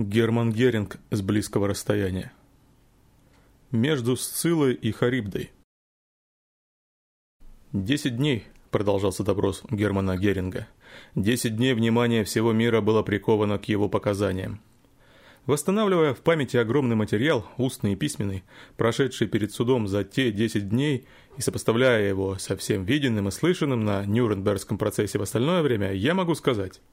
Герман Геринг с близкого расстояния. Между Сцилой и Харибдой. «Десять дней», — продолжался допрос Германа Геринга. «Десять дней внимания всего мира было приковано к его показаниям. Восстанавливая в памяти огромный материал, устный и письменный, прошедший перед судом за те десять дней и сопоставляя его со всем виденным и слышанным на Нюрнбергском процессе в остальное время, я могу сказать —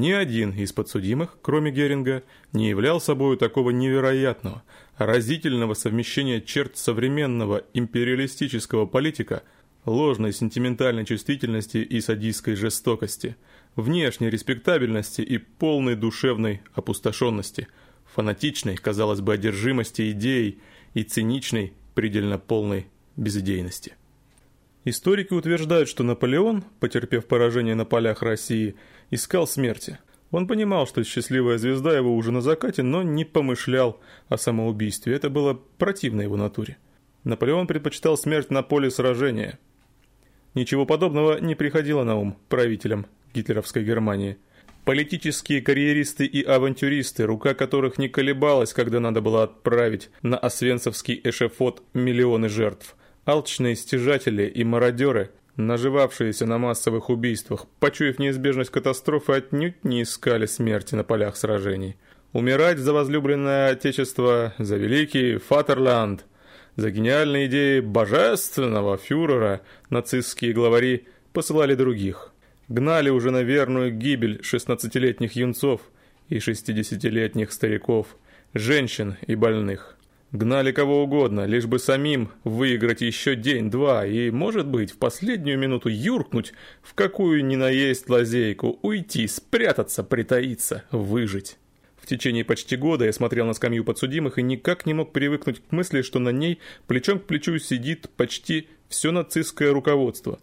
ни один из подсудимых, кроме Геринга, не являл собой такого невероятного, разительного совмещения черт современного империалистического политика, ложной сентиментальной чувствительности и садистской жестокости, внешней респектабельности и полной душевной опустошенности, фанатичной, казалось бы, одержимости идеей и циничной, предельно полной безидейности. Историки утверждают, что Наполеон, потерпев поражение на полях России, искал смерти. Он понимал, что счастливая звезда его уже на закате, но не помышлял о самоубийстве. Это было противно его натуре. Наполеон предпочитал смерть на поле сражения. Ничего подобного не приходило на ум правителям гитлеровской Германии. Политические карьеристы и авантюристы, рука которых не колебалась, когда надо было отправить на Освенцевский эшефот миллионы жертв. Алчные стяжатели и мародеры, наживавшиеся на массовых убийствах, почуяв неизбежность катастрофы, отнюдь не искали смерти на полях сражений. Умирать за возлюбленное отечество, за великий Фатерланд, за гениальные идеи божественного фюрера нацистские главари посылали других. Гнали уже на верную гибель 16-летних юнцов и 60-летних стариков, женщин и больных. Гнали кого угодно, лишь бы самим выиграть еще день-два и, может быть, в последнюю минуту юркнуть в какую ни наесть лазейку, уйти, спрятаться, притаиться, выжить. В течение почти года я смотрел на скамью подсудимых и никак не мог привыкнуть к мысли, что на ней плечом к плечу сидит почти все нацистское руководство.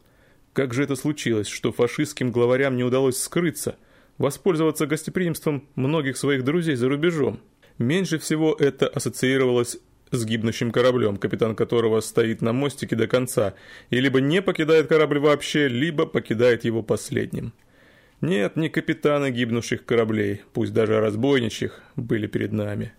Как же это случилось, что фашистским главарям не удалось скрыться, воспользоваться гостеприимством многих своих друзей за рубежом? Меньше всего это ассоциировалось с гибнущим кораблем, капитан которого стоит на мостике до конца, и либо не покидает корабль вообще, либо покидает его последним. Нет, не капитаны гибнущих кораблей, пусть даже разбойничьих, были перед нами.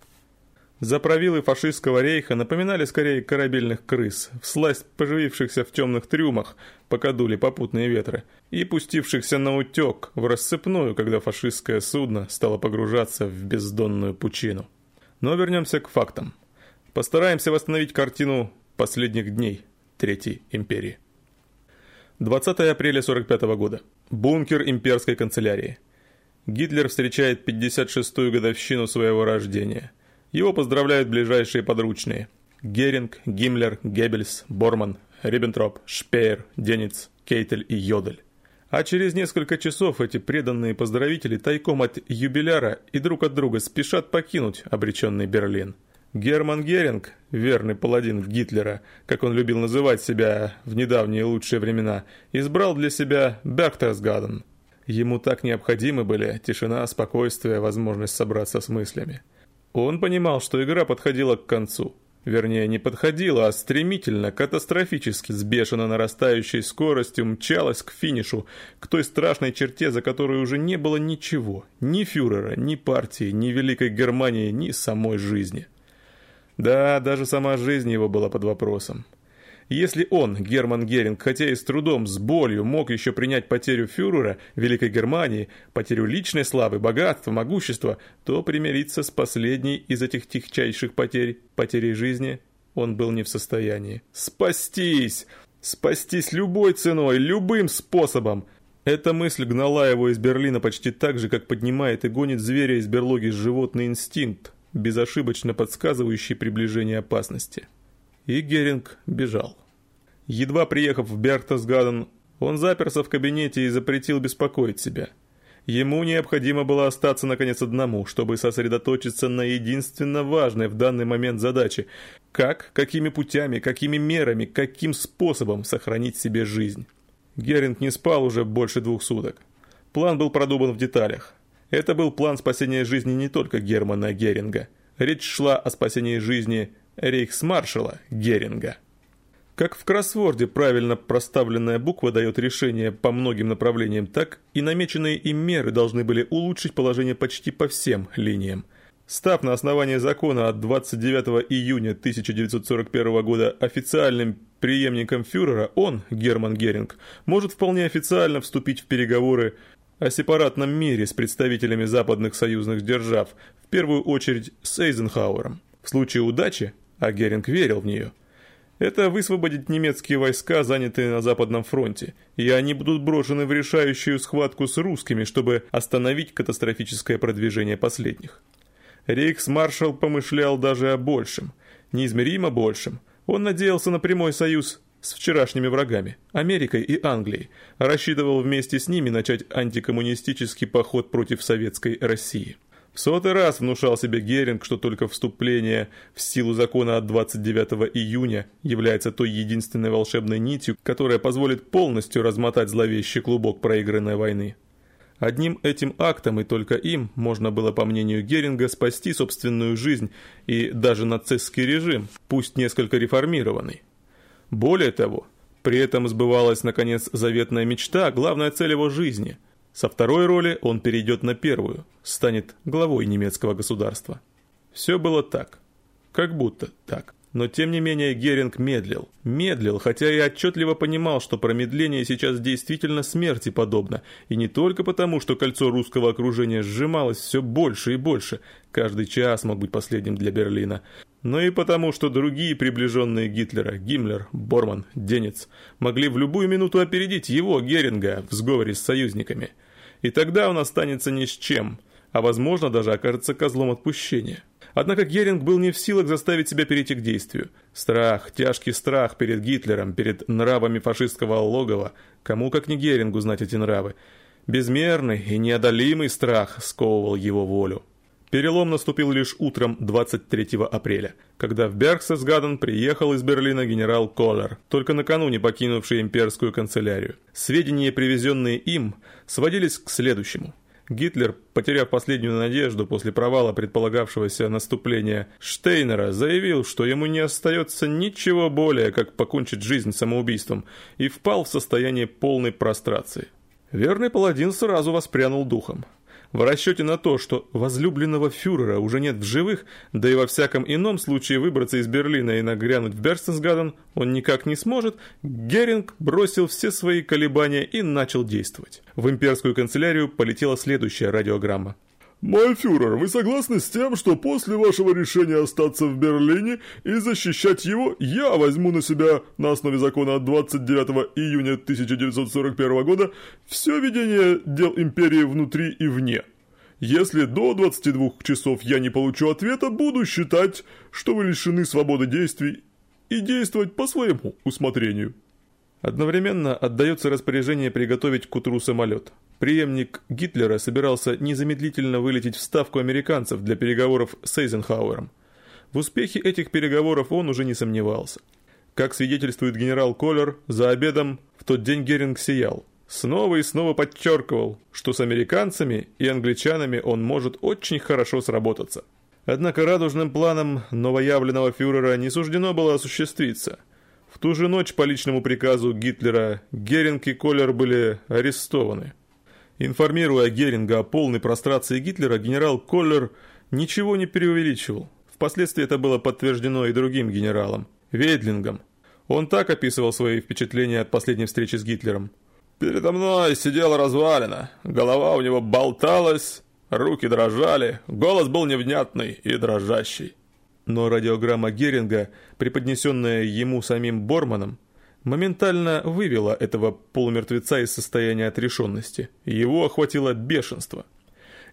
Заправилы фашистского рейха напоминали скорее корабельных крыс, всласть поживившихся в темных трюмах, пока дули попутные ветры, и пустившихся на утек в рассыпную, когда фашистское судно стало погружаться в бездонную пучину. Но вернемся к фактам. Постараемся восстановить картину последних дней Третьей империи. 20 апреля 45 года. Бункер имперской канцелярии. Гитлер встречает 56-ю годовщину своего рождения – его поздравляют ближайшие подручные. Геринг, Гиммлер, Геббельс, Борман, Риббентроп, Шпеер, Дениц, Кейтель и Йодель. А через несколько часов эти преданные поздравители тайком от юбиляра и друг от друга спешат покинуть обреченный Берлин. Герман Геринг, верный паладин Гитлера, как он любил называть себя в недавние лучшие времена, избрал для себя Бергтесгаден. Ему так необходимы были тишина, спокойствие, возможность собраться с мыслями. Он понимал, что игра подходила к концу. Вернее, не подходила, а стремительно, катастрофически, с бешено нарастающей скоростью мчалась к финишу, к той страшной черте, за которой уже не было ничего, ни фюрера, ни партии, ни Великой Германии, ни самой жизни. Да, даже сама жизнь его была под вопросом. Если он, Герман Геринг, хотя и с трудом, с болью, мог еще принять потерю фюрера Великой Германии, потерю личной славы, богатства, могущества, то примириться с последней из этих тихчайших потерь, потерей жизни, он был не в состоянии. Спастись! Спастись любой ценой, любым способом! Эта мысль гнала его из Берлина почти так же, как поднимает и гонит зверя из берлоги животный инстинкт, безошибочно подсказывающий приближение опасности. И Геринг бежал. Едва приехав в Берхтасгаден, он заперся в кабинете и запретил беспокоить себя. Ему необходимо было остаться наконец одному, чтобы сосредоточиться на единственно важной в данный момент задаче – как, какими путями, какими мерами, каким способом сохранить себе жизнь. Геринг не спал уже больше двух суток. План был продуман в деталях. Это был план спасения жизни не только Германа Геринга. Речь шла о спасении жизни рейхсмаршала Геринга. Как в кроссворде правильно проставленная буква дает решение по многим направлениям, так и намеченные им меры должны были улучшить положение почти по всем линиям. Став на основании закона от 29 июня 1941 года официальным преемником фюрера, он, Герман Геринг, может вполне официально вступить в переговоры о сепаратном мире с представителями западных союзных держав, в первую очередь с Эйзенхауэром. В случае удачи, а Геринг верил в нее, это высвободит немецкие войска, занятые на Западном фронте, и они будут брошены в решающую схватку с русскими, чтобы остановить катастрофическое продвижение последних. Рейхсмаршал помышлял даже о большем, неизмеримо большем. Он надеялся на прямой союз с вчерашними врагами, Америкой и Англией, рассчитывал вместе с ними начать антикоммунистический поход против советской России. В сотый раз внушал себе Геринг, что только вступление в силу закона от 29 июня является той единственной волшебной нитью, которая позволит полностью размотать зловещий клубок проигранной войны. Одним этим актом и только им можно было, по мнению Геринга, спасти собственную жизнь и даже нацистский режим, пусть несколько реформированный. Более того, при этом сбывалась, наконец, заветная мечта, главная цель его жизни. Со второй роли он перейдет на первую, станет главой немецкого государства. Все было так. Как будто так. Но тем не менее Геринг медлил. Медлил, хотя и отчетливо понимал, что промедление сейчас действительно смерти подобно. И не только потому, что кольцо русского окружения сжималось все больше и больше. Каждый час мог быть последним для Берлина. Но и потому, что другие приближенные Гитлера, Гиммлер, Борман, Денец, могли в любую минуту опередить его, Геринга, в сговоре с союзниками. И тогда он останется ни с чем, а возможно даже окажется козлом отпущения. Однако Геринг был не в силах заставить себя перейти к действию. Страх, тяжкий страх перед Гитлером, перед нравами фашистского логова. Кому как не Герингу знать эти нравы. Безмерный и неодолимый страх сковывал его волю. Перелом наступил лишь утром 23 апреля, когда в Бергсесгаден приехал из Берлина генерал Коллер, только накануне покинувший имперскую канцелярию. Сведения, привезенные им, сводились к следующему – Гитлер, потеряв последнюю надежду после провала предполагавшегося наступления Штейнера, заявил, что ему не остается ничего более, как покончить жизнь самоубийством, и впал в состояние полной прострации. Верный паладин сразу воспрянул духом. В расчете на то, что возлюбленного фюрера уже нет в живых, да и во всяком ином случае выбраться из Берлина и нагрянуть в Берстенсгаден он никак не сможет, Геринг бросил все свои колебания и начал действовать. В имперскую канцелярию полетела следующая радиограмма. «Мой фюрер, вы согласны с тем, что после вашего решения остаться в Берлине и защищать его, я возьму на себя на основе закона от 29 июня 1941 года все ведение дел империи внутри и вне? Если до 22 часов я не получу ответа, буду считать, что вы лишены свободы действий и действовать по своему усмотрению». Одновременно отдается распоряжение приготовить к утру самолет. Приемник Гитлера собирался незамедлительно вылететь в ставку американцев для переговоров с Эйзенхауэром. В успехе этих переговоров он уже не сомневался. Как свидетельствует генерал Коллер, за обедом в тот день Геринг сиял. Снова и снова подчеркивал, что с американцами и англичанами он может очень хорошо сработаться. Однако радужным планом новоявленного фюрера не суждено было осуществиться. В ту же ночь по личному приказу Гитлера Геринг и Коллер были арестованы. Информируя Геринга о полной прострации Гитлера, генерал Коллер ничего не преувеличивал. Впоследствии это было подтверждено и другим генералом, Вейдлингом. Он так описывал свои впечатления от последней встречи с Гитлером. «Передо мной сидела развалина, голова у него болталась, руки дрожали, голос был невнятный и дрожащий». Но радиограмма Геринга, преподнесенная ему самим Борманом, моментально вывела этого полумертвеца из состояния отрешенности. Его охватило бешенство.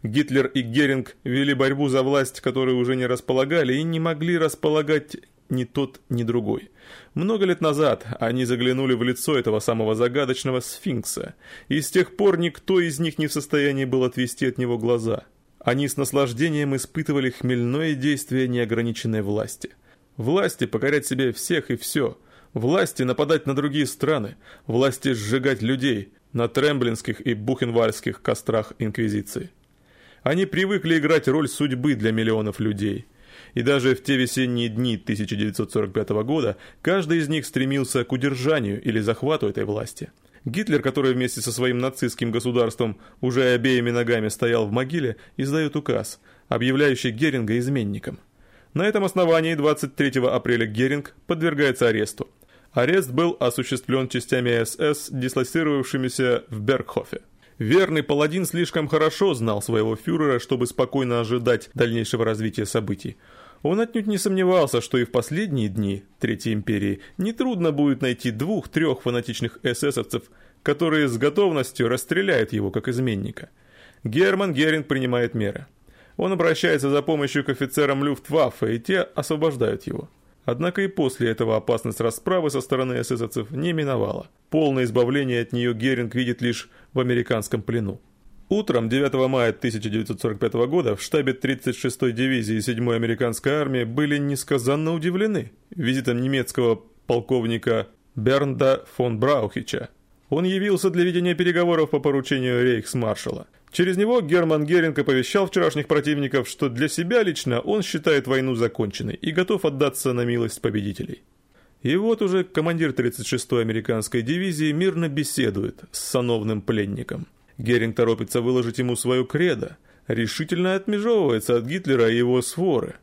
Гитлер и Геринг вели борьбу за власть, которой уже не располагали, и не могли располагать ни тот, ни другой. Много лет назад они заглянули в лицо этого самого загадочного сфинкса, и с тех пор никто из них не в состоянии был отвести от него глаза. Они с наслаждением испытывали хмельное действие неограниченной власти. Власти покорять себе всех и все – Власти нападать на другие страны, власти сжигать людей на тремблинских и бухенвальских кострах Инквизиции. Они привыкли играть роль судьбы для миллионов людей. И даже в те весенние дни 1945 года каждый из них стремился к удержанию или захвату этой власти. Гитлер, который вместе со своим нацистским государством уже обеими ногами стоял в могиле, издает указ, объявляющий Геринга изменником. На этом основании 23 апреля Геринг подвергается аресту. Арест был осуществлен частями СС, дислоцировавшимися в Бергхофе. Верный паладин слишком хорошо знал своего фюрера, чтобы спокойно ожидать дальнейшего развития событий. Он отнюдь не сомневался, что и в последние дни Третьей империи нетрудно будет найти двух-трех фанатичных эсэсовцев, которые с готовностью расстреляют его как изменника. Герман Геринг принимает меры. Он обращается за помощью к офицерам Люфтваффе, и те освобождают его. Однако и после этого опасность расправы со стороны эсэсовцев не миновала. Полное избавление от нее Геринг видит лишь в американском плену. Утром 9 мая 1945 года в штабе 36-й дивизии 7-й американской армии были несказанно удивлены визитом немецкого полковника Бернда фон Браухича. Он явился для ведения переговоров по поручению рейхсмаршала. Через него Герман Геринг оповещал вчерашних противников, что для себя лично он считает войну законченной и готов отдаться на милость победителей. И вот уже командир 36-й американской дивизии мирно беседует с сановным пленником – Геринг торопится выложить ему свою кредо, решительно отмежевывается от Гитлера и его своры.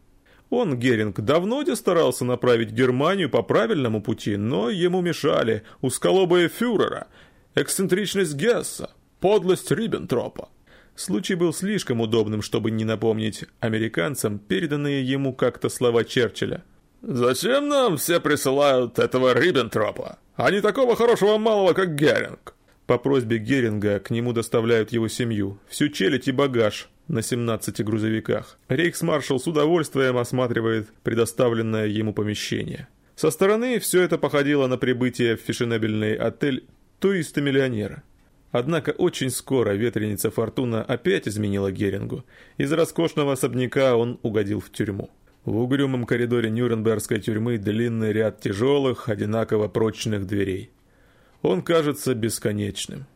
Он, Геринг, давно де старался направить Германию по правильному пути, но ему мешали усколобые фюрера, эксцентричность Гесса, подлость Риббентропа. Случай был слишком удобным, чтобы не напомнить американцам переданные ему как-то слова Черчилля. «Зачем нам все присылают этого Риббентропа, а не такого хорошего малого, как Геринг?» По просьбе Геринга к нему доставляют его семью, всю челядь и багаж на 17 грузовиках. Рейхсмаршал с удовольствием осматривает предоставленное ему помещение. Со стороны все это походило на прибытие в фешенебельный отель туриста-миллионера. Однако очень скоро ветреница Фортуна опять изменила Герингу. Из роскошного особняка он угодил в тюрьму. В угрюмом коридоре Нюрнбергской тюрьмы длинный ряд тяжелых, одинаково прочных дверей. Он кажется бесконечным.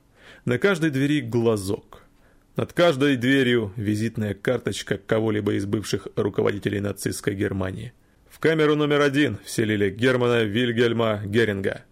На каждой двери глазок. Над каждой дверью визитная карточка кого-либо из бывших руководителей нацистской Германии. В камеру номер один вселили Германа Вильгельма Геринга.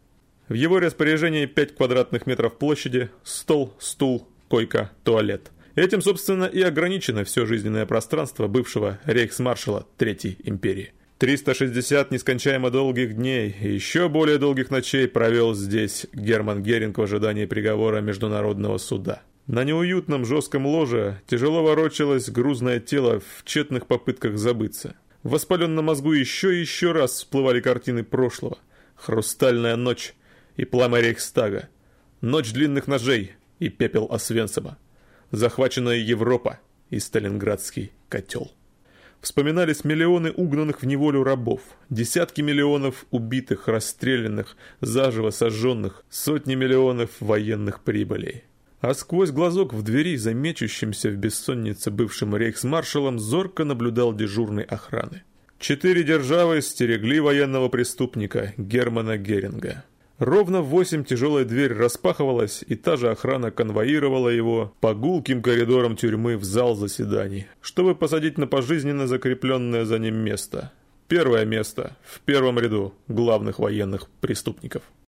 В его распоряжении 5 квадратных метров площади, стол, стул, койка, туалет. Этим, собственно, и ограничено все жизненное пространство бывшего рейхсмаршала Третьей империи. 360 нескончаемо долгих дней и еще более долгих ночей провел здесь Герман Геринг в ожидании приговора Международного суда. На неуютном жестком ложе тяжело ворочалось грузное тело в тщетных попытках забыться. В воспаленном мозгу еще и еще раз всплывали картины прошлого. Хрустальная ночь и пламя Рейхстага. Ночь длинных ножей и пепел Освенцима. Захваченная Европа и Сталинградский котел. Вспоминались миллионы угнанных в неволю рабов, десятки миллионов убитых, расстрелянных, заживо сожженных, сотни миллионов военных прибылей. А сквозь глазок в двери, замечущимся в бессоннице бывшим рейхсмаршалом, зорко наблюдал дежурный охраны. Четыре державы стерегли военного преступника Германа Геринга. Ровно в восемь тяжелая дверь распахивалась, и та же охрана конвоировала его по гулким коридорам тюрьмы в зал заседаний, чтобы посадить на пожизненно закрепленное за ним место. Первое место в первом ряду главных военных преступников.